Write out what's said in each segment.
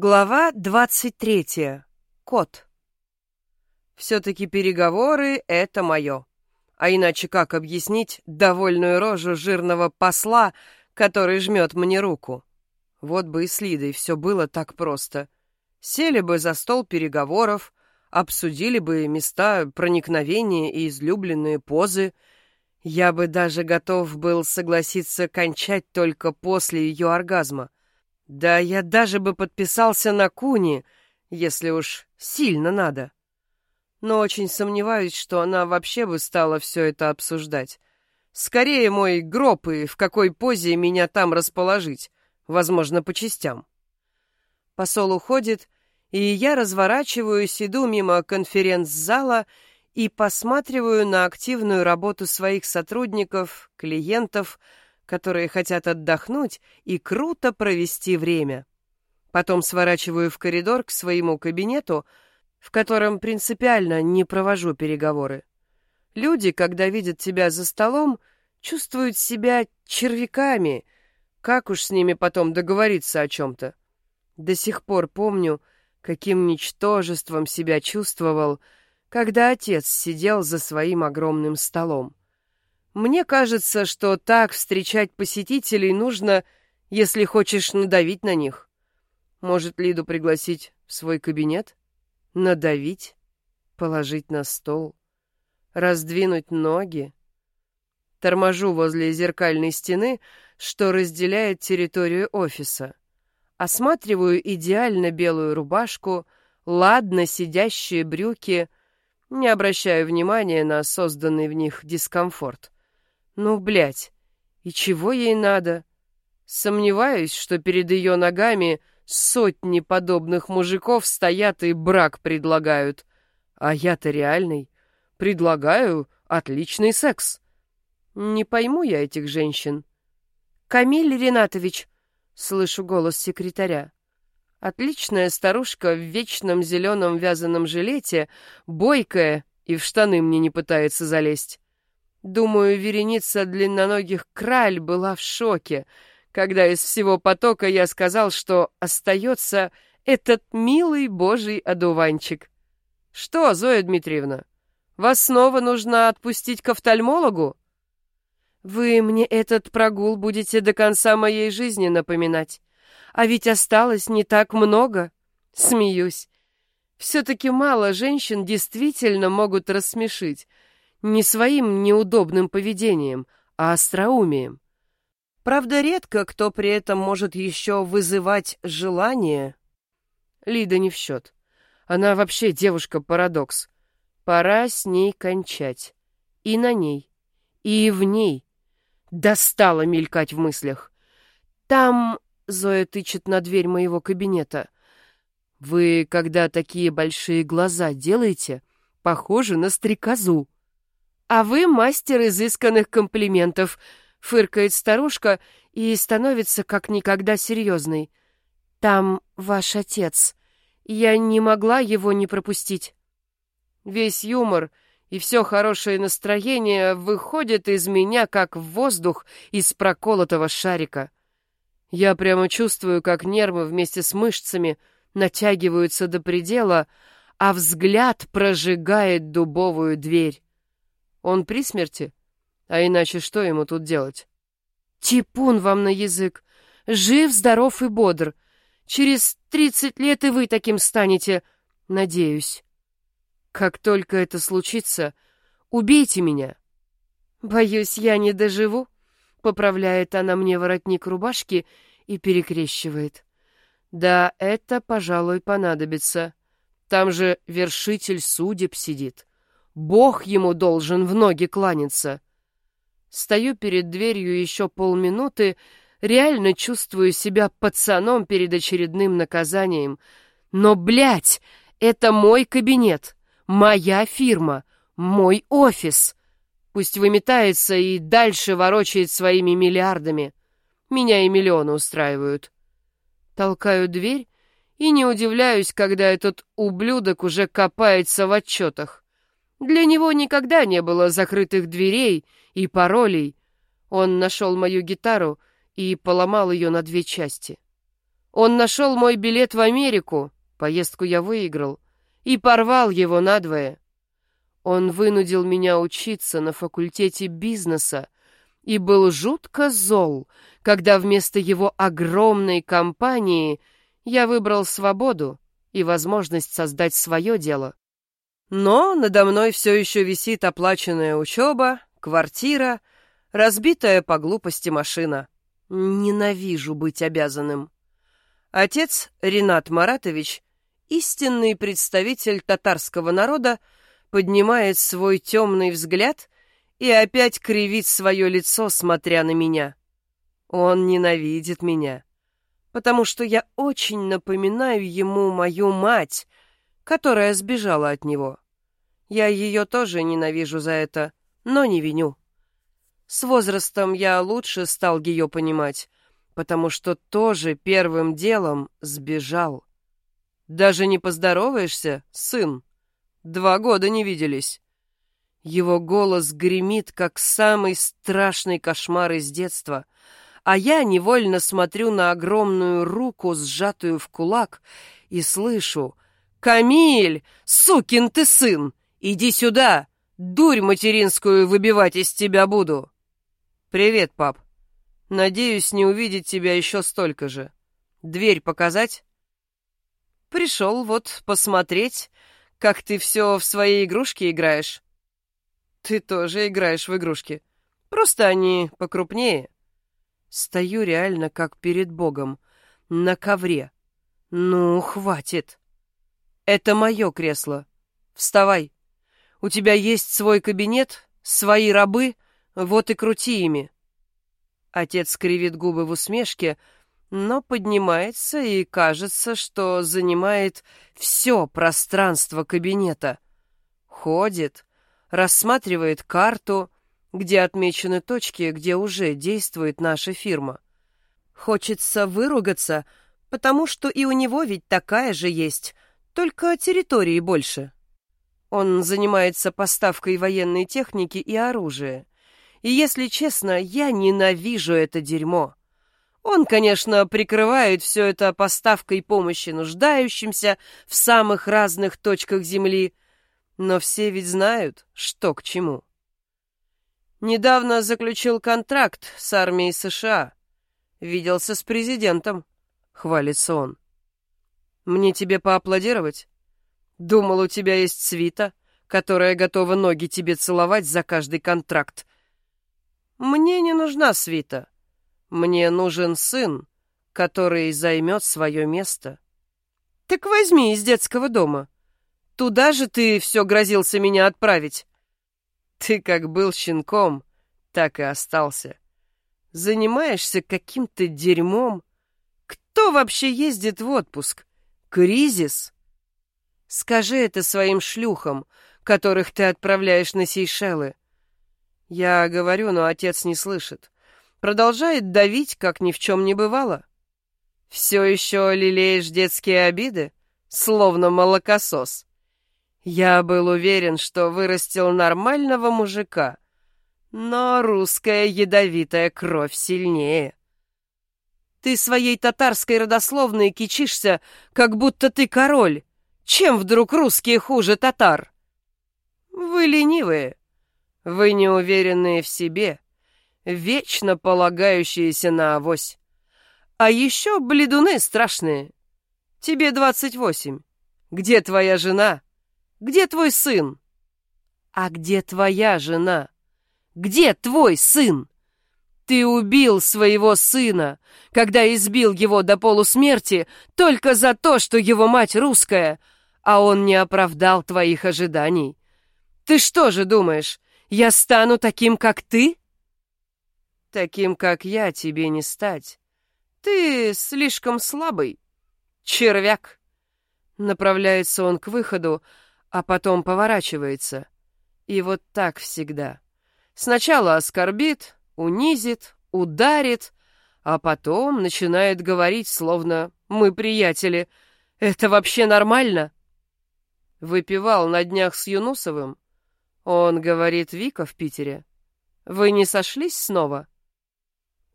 Глава 23. Кот. Все-таки переговоры — это мое. А иначе как объяснить довольную рожу жирного посла, который жмет мне руку? Вот бы и с Лидой все было так просто. Сели бы за стол переговоров, обсудили бы места проникновения и излюбленные позы. Я бы даже готов был согласиться кончать только после ее оргазма — да я даже бы подписался на Куни, если уж сильно надо. Но очень сомневаюсь, что она вообще бы стала все это обсуждать. Скорее мой гроб и в какой позе меня там расположить, возможно, по частям. Посол уходит, и я разворачиваюсь, иду мимо конференц-зала и посматриваю на активную работу своих сотрудников, клиентов, которые хотят отдохнуть и круто провести время. Потом сворачиваю в коридор к своему кабинету, в котором принципиально не провожу переговоры. Люди, когда видят тебя за столом, чувствуют себя червяками. Как уж с ними потом договориться о чем-то? До сих пор помню, каким ничтожеством себя чувствовал, когда отец сидел за своим огромным столом. Мне кажется, что так встречать посетителей нужно, если хочешь надавить на них. Может, Лиду пригласить в свой кабинет? Надавить? Положить на стол? Раздвинуть ноги? Торможу возле зеркальной стены, что разделяет территорию офиса. Осматриваю идеально белую рубашку, ладно сидящие брюки, не обращаю внимания на созданный в них дискомфорт. Ну, блядь, и чего ей надо? Сомневаюсь, что перед ее ногами сотни подобных мужиков стоят и брак предлагают. А я-то реальный. Предлагаю отличный секс. Не пойму я этих женщин. «Камиль Ринатович», — слышу голос секретаря. Отличная старушка в вечном зеленом вязаном жилете, бойкая и в штаны мне не пытается залезть. Думаю, вереница длинноногих краль была в шоке, когда из всего потока я сказал, что остается этот милый божий одуванчик. Что, Зоя Дмитриевна, вас снова нужно отпустить к офтальмологу? Вы мне этот прогул будете до конца моей жизни напоминать. А ведь осталось не так много. Смеюсь. Все-таки мало женщин действительно могут рассмешить, не своим неудобным поведением, а остроумием. Правда, редко кто при этом может еще вызывать желание. Лида не в счет. Она вообще девушка-парадокс. Пора с ней кончать. И на ней, и в ней. Достало мелькать в мыслях. Там Зоя тычет на дверь моего кабинета. Вы, когда такие большие глаза делаете, похожи на стрекозу. «А вы мастер изысканных комплиментов», — фыркает старушка и становится как никогда серьезной. «Там ваш отец. Я не могла его не пропустить». Весь юмор и все хорошее настроение выходит из меня, как воздух из проколотого шарика. Я прямо чувствую, как нервы вместе с мышцами натягиваются до предела, а взгляд прожигает дубовую дверь. Он при смерти? А иначе что ему тут делать? Типун вам на язык. Жив, здоров и бодр. Через тридцать лет и вы таким станете, надеюсь. Как только это случится, убейте меня. Боюсь, я не доживу, поправляет она мне воротник рубашки и перекрещивает. Да, это, пожалуй, понадобится. Там же вершитель судеб сидит. Бог ему должен в ноги кланяться. Стою перед дверью еще полминуты, реально чувствую себя пацаном перед очередным наказанием. Но, блядь, это мой кабинет, моя фирма, мой офис. Пусть выметается и дальше ворочает своими миллиардами. Меня и миллионы устраивают. Толкаю дверь и не удивляюсь, когда этот ублюдок уже копается в отчетах. Для него никогда не было закрытых дверей и паролей. Он нашел мою гитару и поломал ее на две части. Он нашел мой билет в Америку, поездку я выиграл, и порвал его надвое. Он вынудил меня учиться на факультете бизнеса и был жутко зол, когда вместо его огромной компании я выбрал свободу и возможность создать свое дело. Но надо мной все еще висит оплаченная учеба, квартира, разбитая по глупости машина. Ненавижу быть обязанным. Отец Ренат Маратович, истинный представитель татарского народа, поднимает свой темный взгляд и опять кривит свое лицо, смотря на меня. Он ненавидит меня, потому что я очень напоминаю ему мою мать, которая сбежала от него. Я ее тоже ненавижу за это, но не виню. С возрастом я лучше стал ее понимать, потому что тоже первым делом сбежал. Даже не поздороваешься, сын? Два года не виделись. Его голос гремит, как самый страшный кошмар из детства, а я невольно смотрю на огромную руку, сжатую в кулак, и слышу «Камиль, сукин ты сын, иди сюда, дурь материнскую выбивать из тебя буду!» «Привет, пап. Надеюсь не увидеть тебя еще столько же. Дверь показать?» «Пришел вот посмотреть, как ты все в свои игрушки играешь. Ты тоже играешь в игрушки. Просто они покрупнее. Стою реально как перед Богом. На ковре. Ну, хватит. Это мое кресло. Вставай. У тебя есть свой кабинет, свои рабы, вот и крути ими. Отец кривит губы в усмешке, но поднимается и кажется, что занимает все пространство кабинета. Ходит, рассматривает карту, где отмечены точки, где уже действует наша фирма. Хочется выругаться, потому что и у него ведь такая же есть, только территории больше. Он занимается поставкой военной техники и оружия. И если честно, я ненавижу это дерьмо. Он, конечно, прикрывает все это поставкой помощи нуждающимся в самых разных точках Земли, но все ведь знают, что к чему. Недавно заключил контракт с армией США. Виделся с президентом, хвалится он. Мне тебе поаплодировать? Думал, у тебя есть свита, которая готова ноги тебе целовать за каждый контракт. Мне не нужна свита. Мне нужен сын, который займет свое место. Так возьми из детского дома. Туда же ты все грозился меня отправить. Ты как был щенком, так и остался. Занимаешься каким-то дерьмом. Кто вообще ездит в отпуск? Кризис? Скажи это своим шлюхам, которых ты отправляешь на Сейшелы. Я говорю, но отец не слышит продолжает давить, как ни в чем не бывало. Все еще лелеешь детские обиды, словно молокосос. Я был уверен, что вырастил нормального мужика, но русская ядовитая кровь сильнее. Ты своей татарской родословной кичишься, как будто ты король. Чем вдруг русские хуже татар? Вы ленивые, вы неуверенные в себе, вечно полагающиеся на авось. А еще бледуны страшные. Тебе двадцать восемь. Где твоя жена? Где твой сын? А где твоя жена? Где твой сын? Ты убил своего сына, когда избил его до полусмерти только за то, что его мать русская, а он не оправдал твоих ожиданий. Ты что же думаешь, я стану таким, как ты? Таким, как я, тебе не стать. Ты слишком слабый. Червяк. Направляется он к выходу, а потом поворачивается. И вот так всегда. Сначала оскорбит, унизит, ударит, а потом начинает говорить, словно мы приятели. Это вообще нормально? Выпивал на днях с Юнусовым. Он говорит, Вика в Питере. Вы не сошлись снова?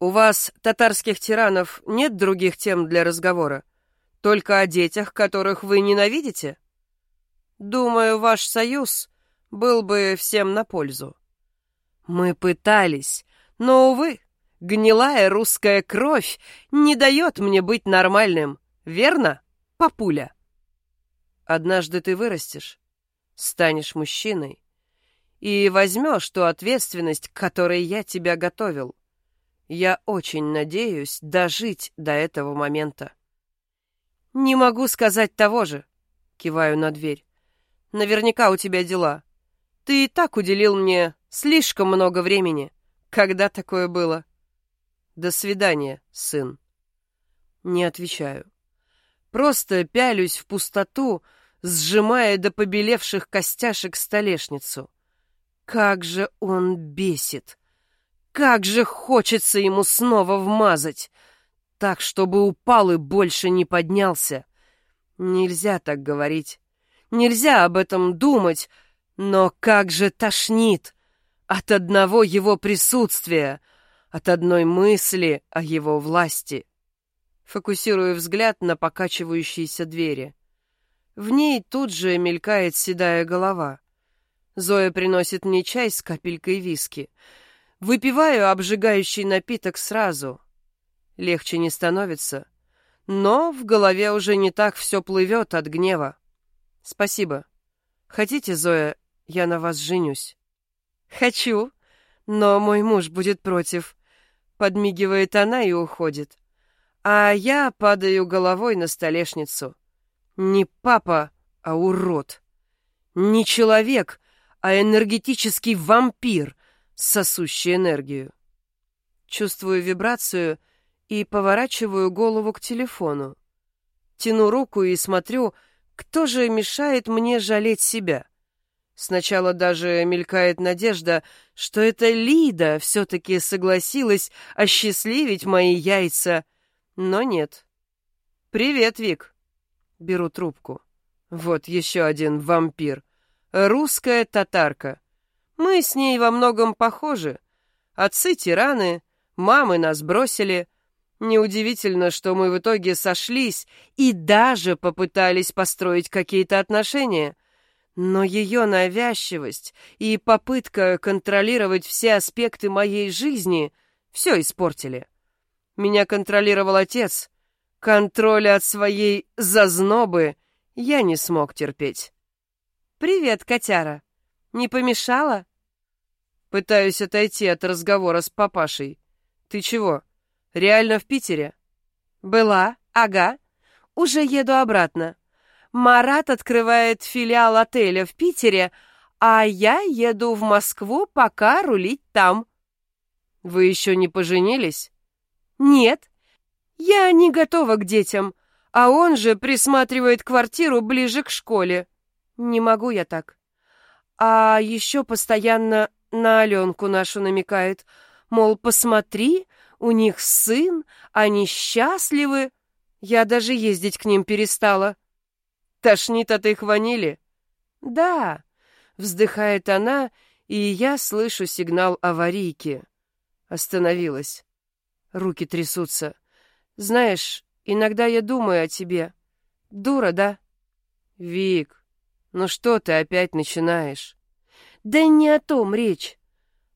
У вас, татарских тиранов, нет других тем для разговора? Только о детях, которых вы ненавидите? Думаю, ваш союз был бы всем на пользу. Мы пытались, но, увы, гнилая русская кровь не дает мне быть нормальным, верно, папуля? Однажды ты вырастешь, станешь мужчиной и возьмешь ту ответственность, к которой я тебя готовил. Я очень надеюсь дожить до этого момента. Не могу сказать того же, киваю на дверь. Наверняка у тебя дела. Ты и так уделил мне слишком много времени. Когда такое было? До свидания, сын. Не отвечаю. Просто пялюсь в пустоту, сжимая до побелевших костяшек столешницу. Как же он бесит! Как же хочется ему снова вмазать! Так, чтобы упал и больше не поднялся. Нельзя так говорить. Нельзя об этом думать. Но как же тошнит! От одного его присутствия, от одной мысли о его власти. Фокусирую взгляд на покачивающиеся двери. В ней тут же мелькает седая голова. Зоя приносит мне чай с капелькой виски. Выпиваю обжигающий напиток сразу. Легче не становится. Но в голове уже не так все плывет от гнева. Спасибо. Хотите, Зоя, я на вас женюсь? Хочу, но мой муж будет против. Подмигивает она и уходит. А я падаю головой на столешницу. Не папа, а урод. Не человек, а энергетический вампир, сосущий энергию. Чувствую вибрацию и поворачиваю голову к телефону. Тяну руку и смотрю, кто же мешает мне жалеть себя. Сначала даже мелькает надежда, что эта Лида все-таки согласилась осчастливить мои яйца, но нет. «Привет, Вик!» Беру трубку. Вот еще один вампир. Русская татарка. Мы с ней во многом похожи. Отцы тираны, мамы нас бросили. Неудивительно, что мы в итоге сошлись и даже попытались построить какие-то отношения. Но ее навязчивость и попытка контролировать все аспекты моей жизни все испортили. Меня контролировал отец, Контроля от своей зазнобы я не смог терпеть. «Привет, котяра. Не помешала?» Пытаюсь отойти от разговора с папашей. «Ты чего, реально в Питере?» «Была, ага. Уже еду обратно. Марат открывает филиал отеля в Питере, а я еду в Москву пока рулить там». «Вы еще не поженились?» «Нет, я не готова к детям, а он же присматривает квартиру ближе к школе. Не могу я так. А еще постоянно на Аленку нашу намекает, мол, посмотри, у них сын, они счастливы. Я даже ездить к ним перестала. Тошнит от их ванили? Да, вздыхает она, и я слышу сигнал аварийки. Остановилась. Руки трясутся. Знаешь, иногда я думаю о тебе. Дура, да? Вик, ну что ты опять начинаешь? Да не о том речь.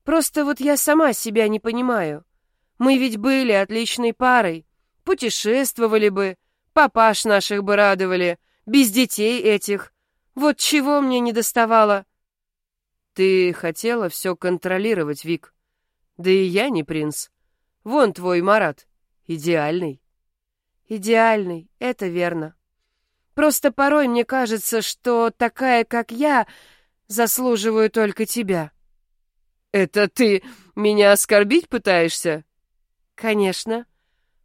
Просто вот я сама себя не понимаю. Мы ведь были отличной парой. Путешествовали бы, папаш наших бы радовали, без детей этих. Вот чего мне не доставало. Ты хотела все контролировать, Вик. Да и я не принц. Вон твой Марат. Идеальный. Идеальный, это верно. Просто порой мне кажется, что такая, как я, заслуживаю только тебя. Это ты меня оскорбить пытаешься? Конечно.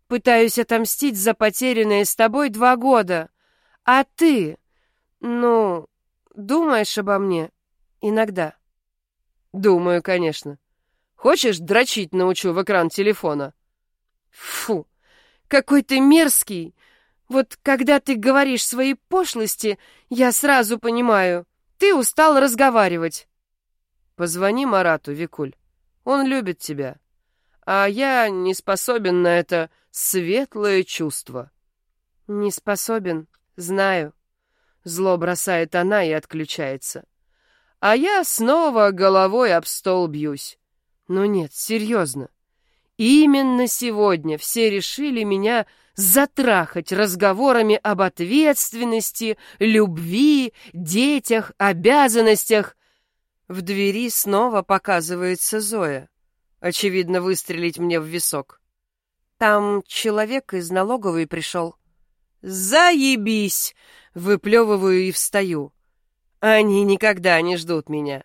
Пытаюсь отомстить за потерянные с тобой два года. А ты, ну, думаешь обо мне иногда? Думаю, конечно. Хочешь, дрочить научу в экран телефона? Фу, какой ты мерзкий! Вот когда ты говоришь свои пошлости, я сразу понимаю, ты устал разговаривать. Позвони Марату, Викуль. Он любит тебя. а я не способен на это светлое чувство. Не способен, знаю. Зло бросает она и отключается. А я снова головой об стол бьюсь. Ну нет, серьезно. Именно сегодня все решили меня затрахать разговорами об ответственности, любви, детях, обязанностях. В двери снова показывается Зоя. Очевидно, выстрелить мне в висок. Там человек из налоговой пришел. «Заебись!» — выплевываю и встаю. Они никогда не ждут меня.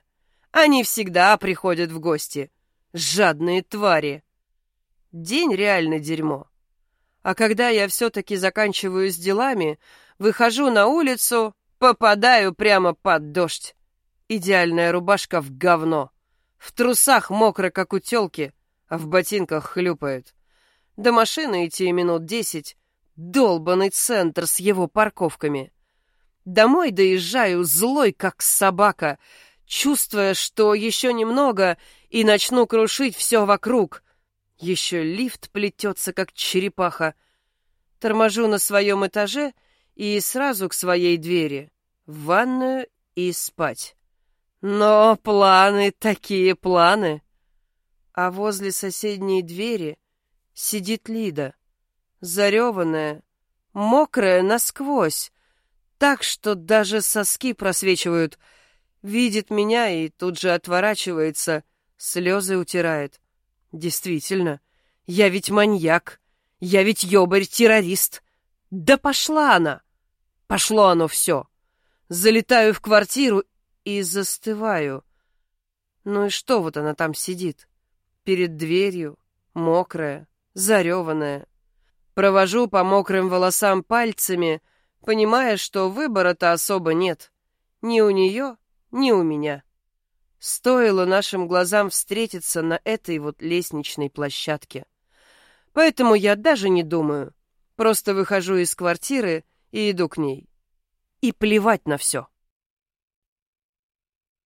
Они всегда приходят в гости. Жадные твари. День реально дерьмо. А когда я все-таки заканчиваю с делами, выхожу на улицу, попадаю прямо под дождь. Идеальная рубашка в говно. В трусах мокро, как у тёлки, а в ботинках хлюпает. До машины идти минут десять. Долбанный центр с его парковками. Домой доезжаю злой, как собака, чувствуя, что еще немного и начну крушить все вокруг. Еще лифт плетется, как черепаха. Торможу на своем этаже и сразу к своей двери, в ванную и спать. Но планы такие планы. А возле соседней двери сидит Лида, зареванная, мокрая насквозь, так что даже соски просвечивают. Видит меня и тут же отворачивается, слезы утирает. Действительно, я ведь маньяк, я ведь ёбарь-террорист. Да пошла она! Пошло оно все. Залетаю в квартиру и застываю. Ну и что вот она там сидит? Перед дверью, мокрая, зареванная. Провожу по мокрым волосам пальцами, понимая, что выбора-то особо нет. Ни у нее, ни у меня. Стоило нашим глазам встретиться на этой вот лестничной площадке. Поэтому я даже не думаю. Просто выхожу из квартиры и иду к ней. И плевать на все.